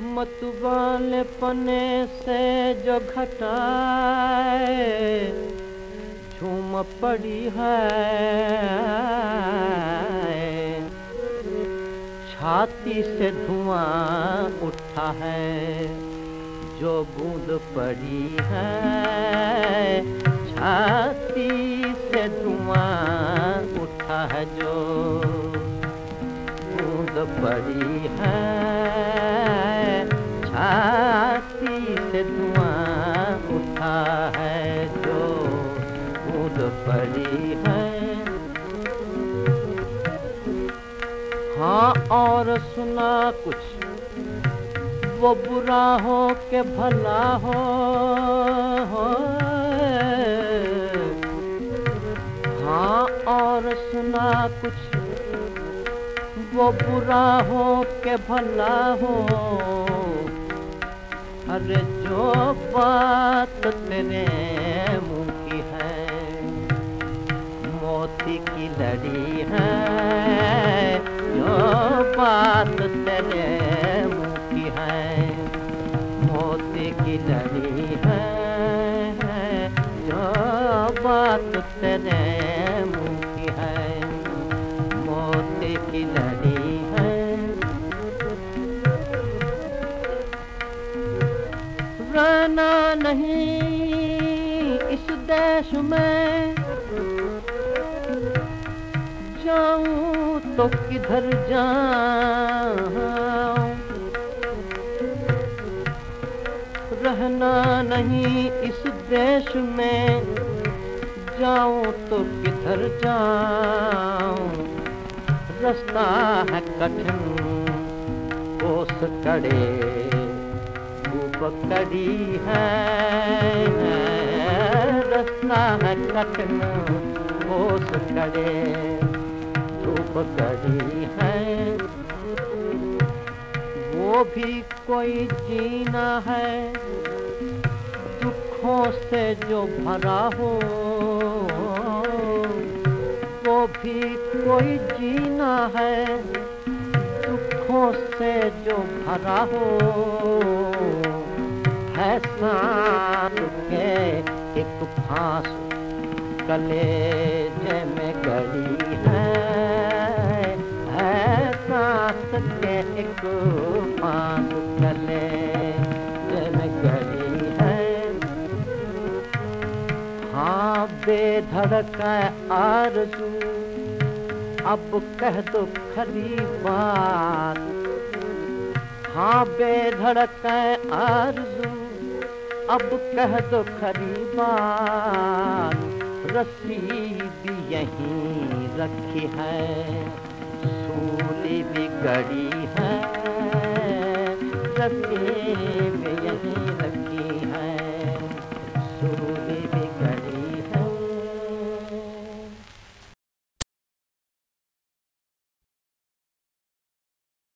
मतुबाले पने से जो घटाए, झूम पड़ी है। छाती से धुआँ उठा है, जो बूंद पड़ी है। पड़ी है छाती से धुआँ उठा है जो बूंद पड़ी है हाँ और सुना कुछ वो बुरा हो के भला हो, हाँ और सुना कुछ। वो बुरा हो के भला हो। अरे जो बात तेरे मुँह की है, मोती की लड़ी है, जो बात तेरे मुँह की है, मोती की लड़ी है, जो बात तेरे नहीं इस देश में। जाऊँ तो किधर जाऊँ। रहना नहीं इस देश में। जाऊँ तो किधर जाऊँ। रास्ता है कठिन कोस कड़े। खूब कड़ी है रास्ता है कठिन कोस कड़े धूप कड़ी है। वो भी कोई जीना है, दुखों से जो भरा हो, वो भी कोई जीना है, दुखों से जो भरा हो। है के एक फांस कलेजे में गड़ी है। है सांस के एक फांस कलेजे में गड़ी है। हाँ बेधड़क आरज़ू। अब कह दो खरी बात। हाँ बेधड़क आरज़ू। अब कह दो खरी बात रस्सी भी यहीं रखी है, सूली भी गड़ी है रसीद यहीं